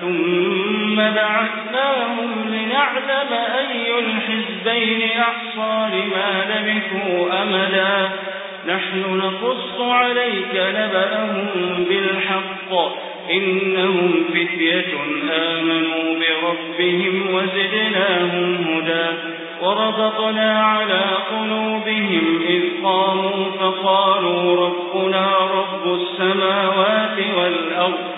ثم بعثناهم لنعلم أي الحزبين أحصى لما لبثوا أمدا. نحن نقص عليك نبأهم بالحق. إنهم فتية آمنوا بربهم وزدناهم هدى. وربطنا على قلوبهم إذ قاموا فقالوا ربنا رب السماوات والأرض.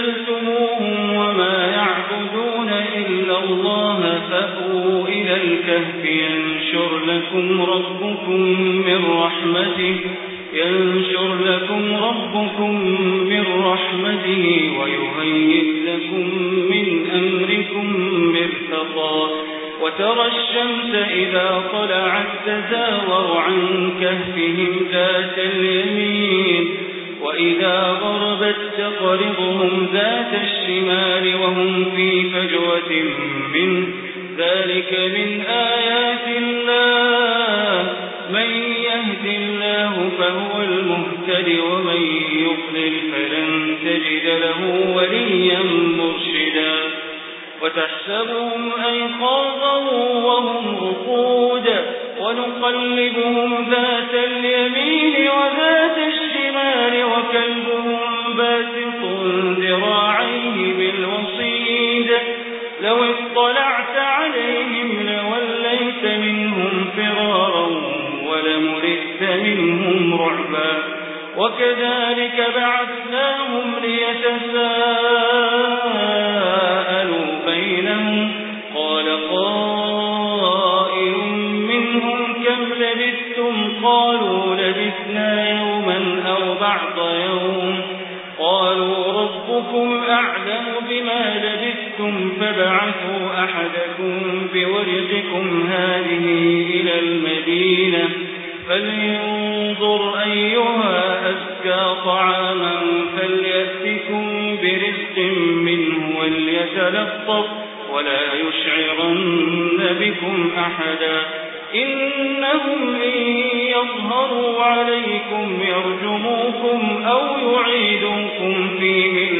اعتزلتموهم وما يعبدون إلا الله فأووا إلى الكهف ينشر لكم ربكم من رحمته ينشر لكم ربكم من رحمته ويهيئ لكم من أمركم مرتقا وترى الشمس إذا طلعت تزاور عن كهفهم ذات اليمين وإذا غربت تقرضهم ذات الشمال وهم في فجوة منه. ذلك من آيات الله. من يهد الله فهو المهتد ومن يضلل فلن تجد له وليا مرشدا. وتحسبهم أيقاظا وهم رقود. ونقلبهم ذات اليمين وذات ذراعيه بالوصيد. لو اطلعت عليهم لوليت منهم فرارا ولملئت منهم رعبا. وكذلك بعثناهم ليتساءلوا بينهم. قال قائل منهم كم لبثتم؟ قالوا لبثنا يوما أو بعض يوم. ربكم أعلم بما لبثتم فبعثوا أحدكم بورقكم هذه إلى المدينة فلينظر أيها أزكى طعاما فليأتكم برزق منه وليتلطف ولا يشعرن بكم أحدا إنهم إن يظهروا عليكم يرجموكم أو في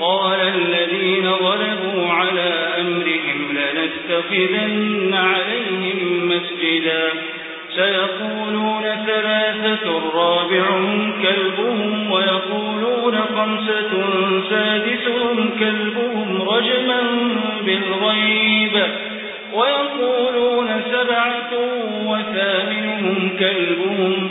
قال الذين غلبوا على أمرهم لنتخذن عليهم مسجدا. سيقولون ثلاثة رابعهم كلبهم ويقولون خمسة سادسهم كلبهم رجما بالغيب. ويقولون سبعة وثامنهم كلبهم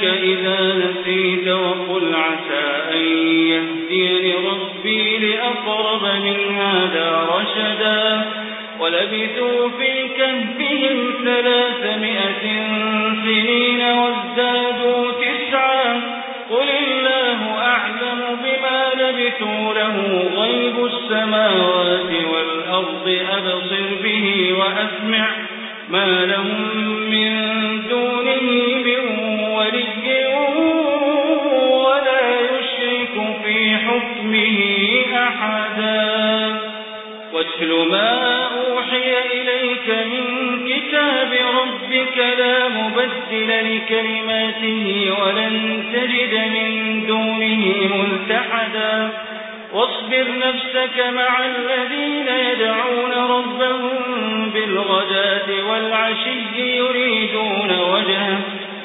ربك إذا نسيت وقل عسى أن يهديني ربي لأقرب من هذا رشدا. ولبثوا في كهفهم ثلاثمائة سنين وازدادوا تسعا. قل الله أعلم بما لبثوا له غيب السماوات والأرض أبصر به وأسمع. ما لهم من دونه من ولا يشرك في حكمه أحدا. واتل ما أوحي إليك من كتاب ربك لا مبدل لكلماته ولن تجد من دونه ملتحدا. واصبر نفسك مع الذين يدعون ربهم بالغداة والعشي يريدون وجهه.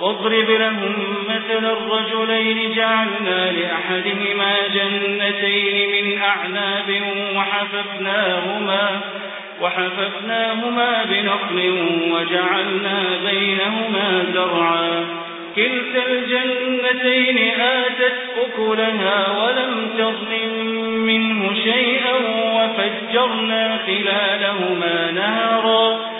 واضرب لهم مثل الرجلين جعلنا لأحدهما جنتين من أعناب وحففناهما وحففناهما بنخل وجعلنا بينهما زرعا. كلتا الجنتين آتت أكلها ولم تظلم منه شيئا وفجرنا خلالهما نهرا.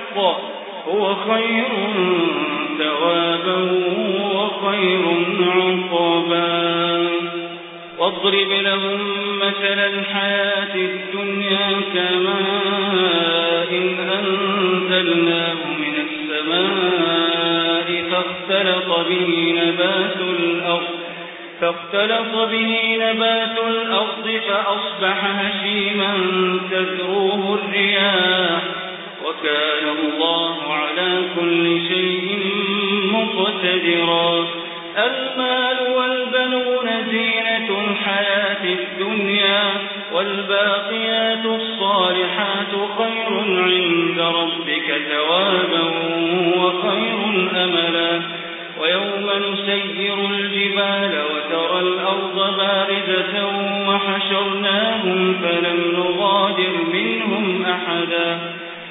هو خير ثوابا وخير عقبا واضرب لهم مثل الحياة الدنيا كماء إن أنزلناه من السماء فاختلط به نبات الأرض فاختلط به نبات الأرض فأصبح هشيما تذروه الرياح. وكان الله على كل شيء مقتدرا. المال والبنون زينة الحياة الدنيا والباقيات الصالحات خير عند ربك ثوابا وخير أملا. ويوم نسير الجبال وترى الأرض بارزة وحشرناهم فلم نغادر منهم أحدا.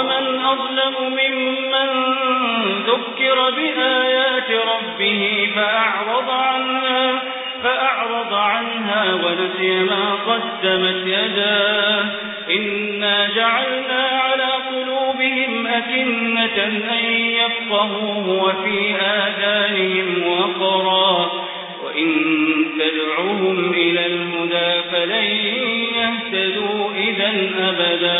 ومن أظلم ممن ذكر بآيات ربه فأعرض عنها فأعرض عنها ونسي ما قدمت يداه. إنا جعلنا على قلوبهم أكنة أن يفقهوه وفي آذانهم وقرا. وإن تدعوهم إلى الهدى فلن يهتدوا إذا أبدا.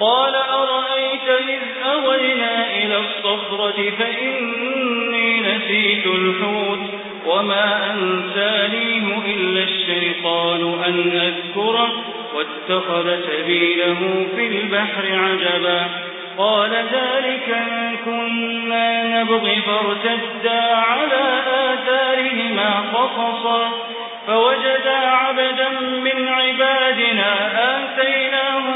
قال أرأيت إذ أوينا إلى الصخرة فإني نسيت الحوت وما أنسانيه إلا الشيطان أن أذكره واتخذ سبيله في البحر عجبا قال ذلك ما كنا نبغي فارتدا على آثارهما قصصا فوجدا عبدا من عبادنا آتيناه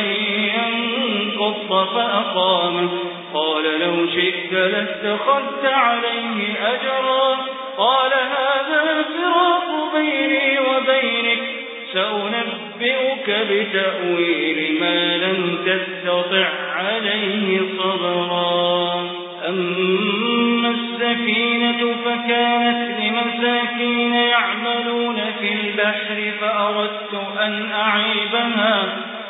أن ينقض فأقامه قال لو شئت لاتخذت عليه أجرا. قال هذا فراق بيني وبينك. سأنبئك بتأويل ما لم تستطع عليه صبرا. أما السفينة فكانت لمساكين يعملون في البحر فأردت أن أعيبها.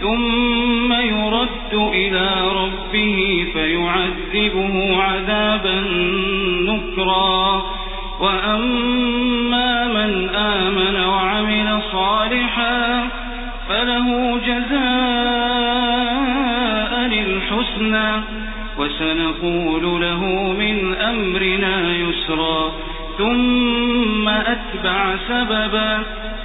ثم يرد إلى ربه فيعذبه عذابا نكرا. وأما من آمن وعمل صالحا فله جزاء للحسنى وسنقول له من أمرنا يسرا. ثم أتبع سببا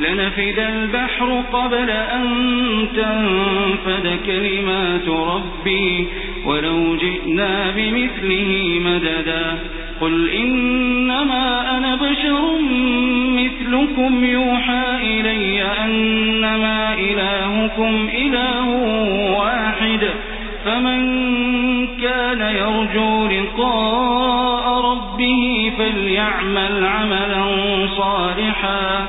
لنفد البحر قبل أن تنفد كلمات ربي ولو جئنا بمثله مددا. قل إنما أنا بشر مثلكم يوحى إلي أنما إلهكم إله واحد. فمن كان يرجو لقاء ربه فليعمل عملا صالحا.